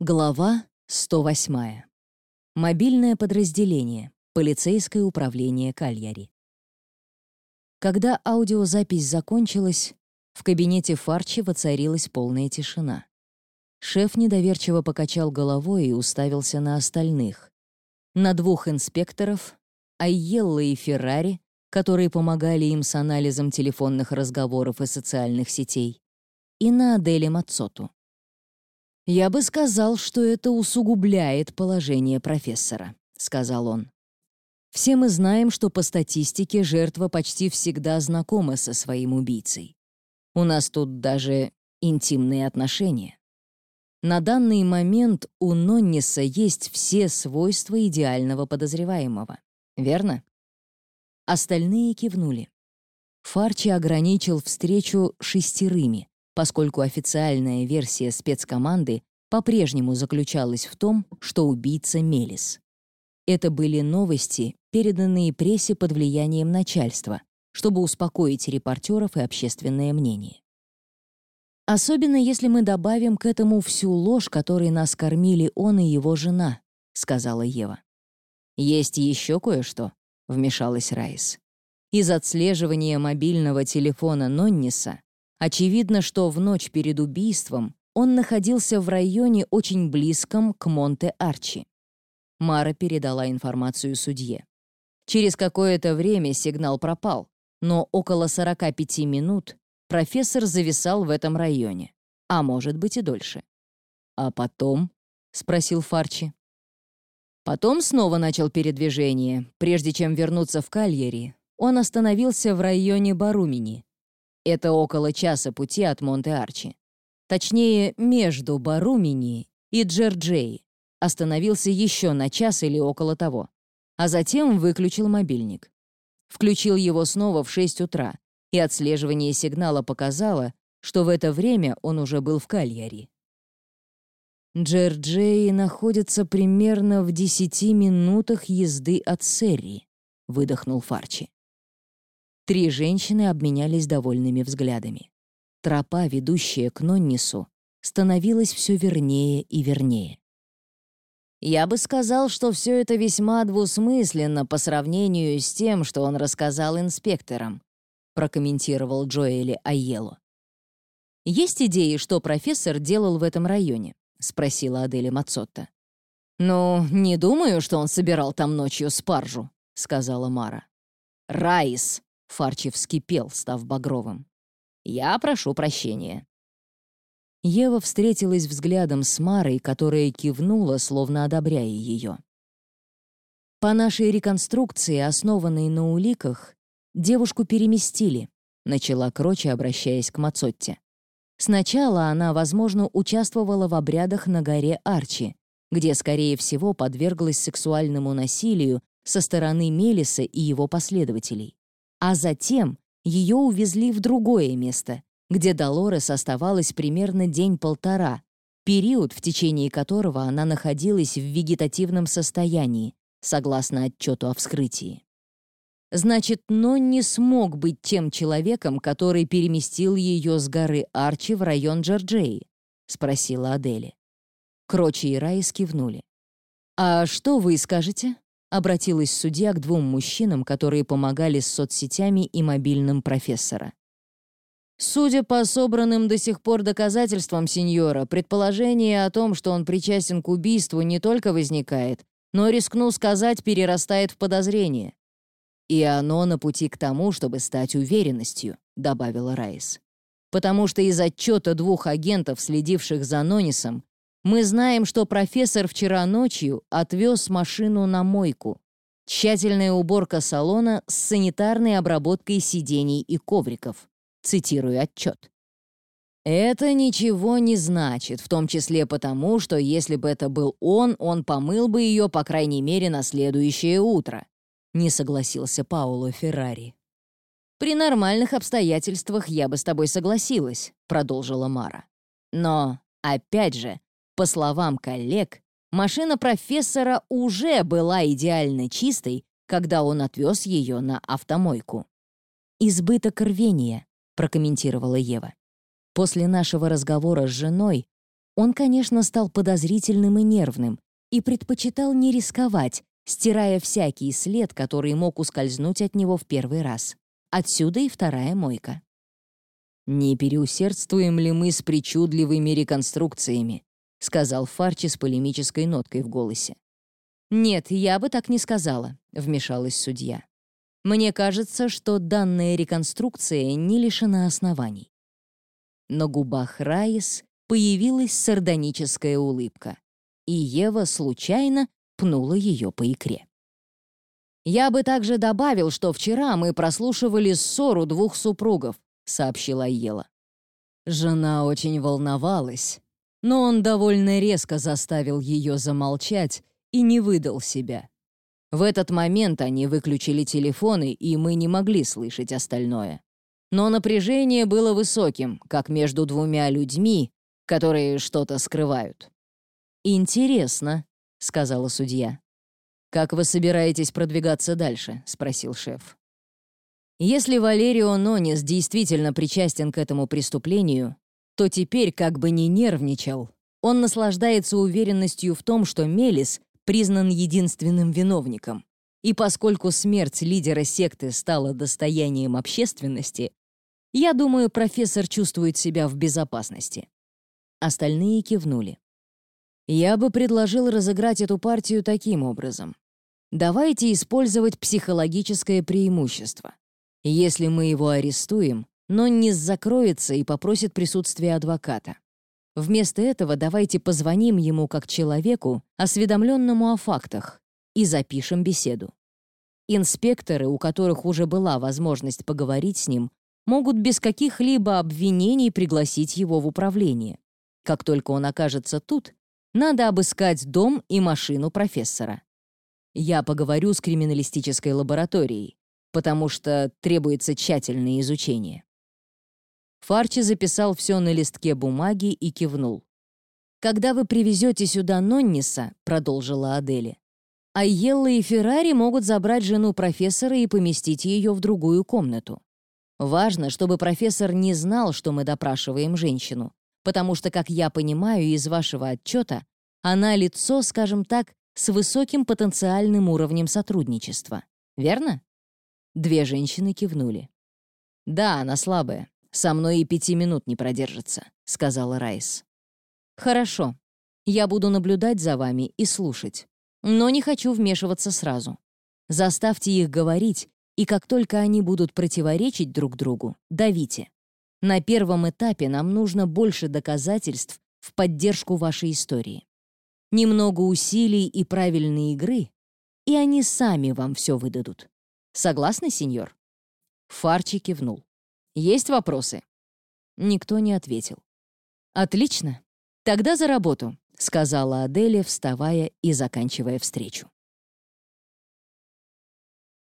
Глава 108. Мобильное подразделение. Полицейское управление Кальяри. Когда аудиозапись закончилась, в кабинете Фарчи воцарилась полная тишина. Шеф недоверчиво покачал головой и уставился на остальных. На двух инспекторов, Айелла и Феррари, которые помогали им с анализом телефонных разговоров и социальных сетей, и на Аделе Мацоту. «Я бы сказал, что это усугубляет положение профессора», — сказал он. «Все мы знаем, что по статистике жертва почти всегда знакома со своим убийцей. У нас тут даже интимные отношения. На данный момент у Нонниса есть все свойства идеального подозреваемого. Верно?» Остальные кивнули. Фарчи ограничил встречу шестерыми, поскольку официальная версия спецкоманды по-прежнему заключалась в том, что убийца Мелис. Это были новости, переданные прессе под влиянием начальства, чтобы успокоить репортеров и общественное мнение. Особенно если мы добавим к этому всю ложь, которой нас кормили он и его жена, сказала Ева. Есть еще кое-что, вмешалась Райс. Из отслеживания мобильного телефона Нонниса Очевидно, что в ночь перед убийством он находился в районе очень близком к Монте-Арчи. Мара передала информацию судье. Через какое-то время сигнал пропал, но около 45 минут профессор зависал в этом районе, а может быть и дольше. «А потом?» — спросил Фарчи. Потом снова начал передвижение. Прежде чем вернуться в Кальери, он остановился в районе Барумини, это около часа пути от Монте-Арчи. Точнее, между Барумини и Джерджей. Остановился еще на час или около того. А затем выключил мобильник. Включил его снова в 6 утра, и отслеживание сигнала показало, что в это время он уже был в Кальяри. Джерджей находится примерно в 10 минутах езды от Серри, выдохнул Фарчи. Три женщины обменялись довольными взглядами. Тропа, ведущая к Ноннису, становилась все вернее и вернее. «Я бы сказал, что все это весьма двусмысленно по сравнению с тем, что он рассказал инспекторам», прокомментировал Джоэли Айело. «Есть идеи, что профессор делал в этом районе?» — спросила Аделя Мацотта. «Ну, не думаю, что он собирал там ночью спаржу», — сказала Мара. «Райс!» Фарчи вскипел, став багровым. «Я прошу прощения». Ева встретилась взглядом с Марой, которая кивнула, словно одобряя ее. По нашей реконструкции, основанной на уликах, девушку переместили, начала Кроче, обращаясь к Мацотте. Сначала она, возможно, участвовала в обрядах на горе Арчи, где, скорее всего, подверглась сексуальному насилию со стороны Мелиса и его последователей. А затем ее увезли в другое место, где Долорес оставалась примерно день-полтора, период, в течение которого она находилась в вегетативном состоянии, согласно отчету о вскрытии. Значит, Нонни смог быть тем человеком, который переместил ее с горы Арчи в район Джорджеи? спросила Адели. Крочи и Райс кивнули. «А что вы скажете?» Обратилась судья к двум мужчинам, которые помогали с соцсетями и мобильным профессора. Судя по собранным до сих пор доказательствам сеньора, предположение о том, что он причастен к убийству, не только возникает, но, рискну сказать, перерастает в подозрение. «И оно на пути к тому, чтобы стать уверенностью», — добавила Райс. «Потому что из отчета двух агентов, следивших за Нонисом, мы знаем, что профессор вчера ночью отвез машину на мойку. Тщательная уборка салона с санитарной обработкой сидений и ковриков. Цитирую отчет. Это ничего не значит, в том числе потому, что если бы это был он, он помыл бы ее, по крайней мере, на следующее утро. Не согласился Пауло Феррари. «При нормальных обстоятельствах я бы с тобой согласилась», — продолжила Мара. «Но, опять же, по словам коллег, машина профессора уже была идеально чистой, когда он отвез ее на автомойку. «Избыток рвения», — прокомментировала Ева. «После нашего разговора с женой Он, конечно, стал подозрительным и нервным и предпочитал не рисковать, стирая всякий след, который мог ускользнуть от него в первый раз. Отсюда и вторая мойка. «Не переусердствуем ли мы с причудливыми реконструкциями?» — сказал Фарчи с полемической ноткой в голосе. «Нет, я бы так не сказала», — вмешалась судья. «Мне кажется, что данная реконструкция не лишена оснований». На губах Раис появилась сардоническая улыбка, и Ева случайно пнула ее по икре. «Я бы также добавил, что вчера мы прослушивали ссору двух супругов», — сообщила Ела. Жена очень волновалась, но он довольно резко заставил ее замолчать и не выдал себя. В этот момент они выключили телефоны, и мы не могли слышать остальное. Но напряжение было высоким, как между двумя людьми, которые что-то скрывают. «Интересно», — сказала судья. «Как вы собираетесь продвигаться дальше?» — спросил шеф. Если Валерио Нонис действительно причастен к этому преступлению, то теперь, как бы не нервничал, он наслаждается уверенностью в том, что Мелис признан единственным виновником. И поскольку смерть лидера секты стала достоянием общественности, я думаю, профессор чувствует себя в безопасности. Остальные кивнули. Я бы предложил разыграть эту партию таким образом. Давайте использовать психологическое преимущество. Если мы его арестуем, Ноннис закроется и попросит присутствия адвоката. Вместо этого давайте позвоним ему как человеку, осведомленному о фактах, и запишем беседу. Инспекторы, у которых уже была возможность поговорить с ним, могут без каких-либо обвинений пригласить его в управление. Как только он окажется тут, надо обыскать дом и машину профессора. Я поговорю с криминалистической лабораторией, потому что требуется тщательное изучение. Фарчи записал все на листке бумаги и кивнул. «Когда вы привезете сюда Нонниса», — продолжила Адели, «Айелла и Феррари могут забрать жену профессора и поместить ее в другую комнату. Важно, чтобы профессор не знал, что мы допрашиваем женщину, потому что, как я понимаю из вашего отчета, она лицо, скажем так, с высоким потенциальным уровнем сотрудничества. Верно?» Две женщины кивнули. «Да, она слабая. «Со мной и пяти минут не продержится», — сказала Райс. «Хорошо. Я буду наблюдать за вами и слушать. Но не хочу вмешиваться сразу. Заставьте их говорить, и как только они будут противоречить друг другу, давите. На первом этапе нам нужно больше доказательств в поддержку вашей истории. Немного усилий и правильной игры, и они сами вам все выдадут. Согласны, сеньор?» Фарчи кивнул. Есть вопросы?» Никто не ответил. «Отлично. Тогда за работу», — сказала Аделия, вставая и заканчивая встречу.